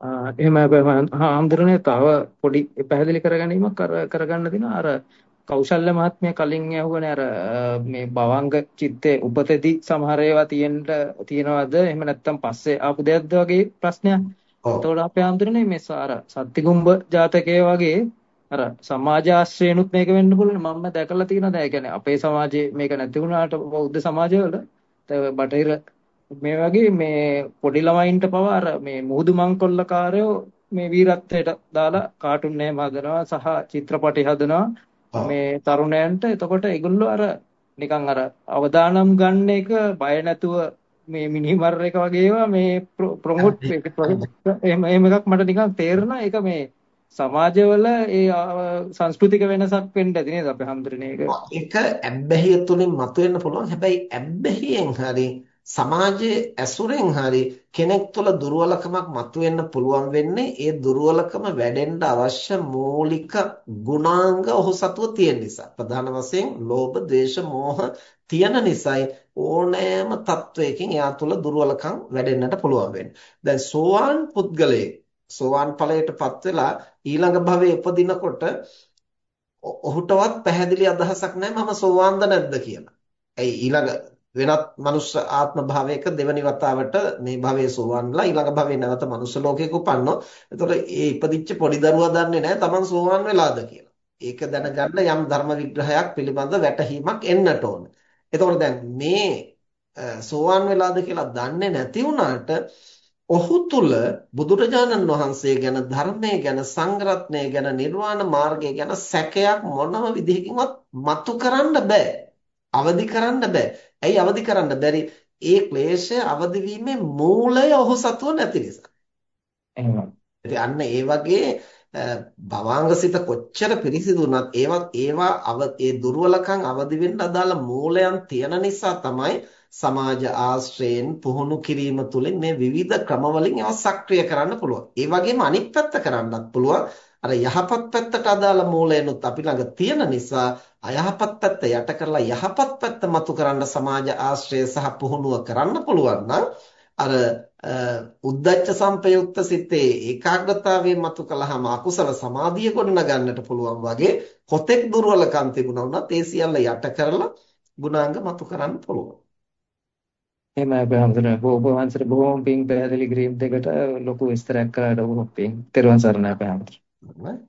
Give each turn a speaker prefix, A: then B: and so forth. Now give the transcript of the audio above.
A: එහෙම හාමුදුරනේ තව පොඩි පැහැදිලි කරගැනීමක් කරගන්න දිනවා. අර කෞශල්‍ය මහත්මිය කලින් ඇහුවනේ අර මේ භවංග චිත්තේ උපතේදී සමහර ඒවා තියෙන්න තියනවාද? එහෙම නැත්නම් පස්සේ ආපු දෙයක්ද වගේ ප්‍රශ්නයක්. එතකොට අපේ හාමුදුරනේ මේ අර සත්තිගුම්බ ජාතකයේ වගේ අර සමාජ ආශ්‍රයනුත් මේක වෙන්න පුළුවන්. මම දැකලා තියෙනවා දැන්. කියන්නේ අපේ සමාජයේ මේක නැති වුණාට බෞද්ධ සමාජවල බටහිර මේ වගේ මේ පොඩි ළමයින්ට පවා අර මේ මුහුදු මංකොල්ලකාරයෝ මේ වීරත්වයට දාලා කාටුන් නෑම හදනවා සහ චිත්‍රපටි හදනවා. මේ තරුණයන්ට එතකොට ඒගොල්ලෝ අර නිකන් අර අවදානම් ගන්න එක බය නැතුව මේ මිනිමර් එක වගේ ඒවා මේ ප්‍රොමෝට් එහෙම එහෙම එකක් මට නිකන් තේරෙනවා ඒක මේ සමාජවල ඒ සංස්කෘතික වෙනසක් වෙන්න ඇති නේද අපේ හැමදෙරේ ඒක?
B: ඒක ඇබ්බැහිය තුලින් මතුවෙන්න පුළුවන්. හැබැයි ඇබ්බැහියෙන් හරි සමාජයේ ඇසුරෙන් හරි කෙනෙක් තුළ දුර්වලකමක් මතුවෙන්න පුළුවන් වෙන්නේ ඒ දුර්වලකම වැඩෙන්න අවශ්‍ය මූලික ගුණාංග ඔහු සතුව තියෙන නිසා. ප්‍රධාන වශයෙන් ලෝභ, ද්වේෂ, මෝහ තියෙන නිසායි ඕනෑම තත්වයකින් එයා තුළ දුර්වලකම් වැඩෙන්නට පුළුවන් වෙන්නේ. දැන් සෝවාන් පුද්ගලයෙක් සෝවාන් ඵලයටපත් වෙලා ඊළඟ භවයේ උපදිනකොට ඔහුටවත් පැහැදිලි අදහසක් නැහැ මම සෝවාන්ද නැද්ද කියලා. ඇයි ඊළඟ වෙනත් මනුස්ස ආත්ම භාවයක දෙවනි වතාවට මේ භවයේ සෝවන්ලා ඊළඟ භවයේ නැවත මනුස්ස ලෝකයක උපන්නොත් එතකොට ඒ ඉපදිච්ච පොඩි දරුවා දන්නේ නැහැ Taman සෝවන් වෙලාද කියලා. ඒක දැනගන්න යම් ධර්ම විග්‍රහයක් පිළිබඳ වැටහීමක් එන්නට ඕන. එතකොට දැන් මේ සෝවන් වෙලාද කියලා දන්නේ නැති වුණාට ඔහු තුල බුදුරජාණන් වහන්සේ ගැන ධර්මයේ ගැන සංග්‍රහණය ගැන නිර්වාණ මාර්ගය ගැන සැකයක් මොනම විදිහකින්වත් මතු කරන්න බෑ. අවදි කරන්න බෑ. ඇයි අවදි කරන්න බැරි? ඒ ක්ලේශය අවදි වීමේ මූලය ඔහු සතුව නැති නිසා.
A: එහෙනම්
B: ඉතින් අන්න ඒ වගේ භවාංගසිත කොච්චර පිරිසිදු වුණත් ඒවත් ඒවා ඒ දුර්වලකම් අවදි වෙන්න අදාළ මූලයන් තියෙන නිසා තමයි සමාජ ආශ්‍රයෙන් පුහුණු කිරීම තුළින් මේ විවිධ ක්‍රමවලින් ඒවා සක්‍රිය කරන්න පුළුවන්. ඒ වගේම අනිත් පැත්ත කරන්නත් පුළුවන්. අර යහපත් පැත්තට අදාළ මූලයනුත් අපි ළඟ තියෙන නිසා අයහපත් පැත්ත යට කරලා යහපත් පැත්ත මතු කරන්න සමාජ ආශ්‍රය සහ පුහුණුව කරන්න පුළුවන් අර උද්දච්ච සංපයුක්ත සිතේ ඒකාග්‍රතාවයෙන් මතු කළාම අකුසල සමාධිය ගොඩනගන්නට පුළුවන් වගේ කොතෙක් දුර්වලකම් තිබුණා වුණත් ඒ සියල්ල යට කරලා ගුණාංග මතු කරන්න පුළුවන්.
A: එහෙමයි බහම්සර බොහොම වංශර බොහොම පිං පැහැදිලි කිරීම දෙකට ලොකු විස්තරයක් කළාට බොහොම පිං. තෙරුවන් සරණයි බහම්සර.
B: Right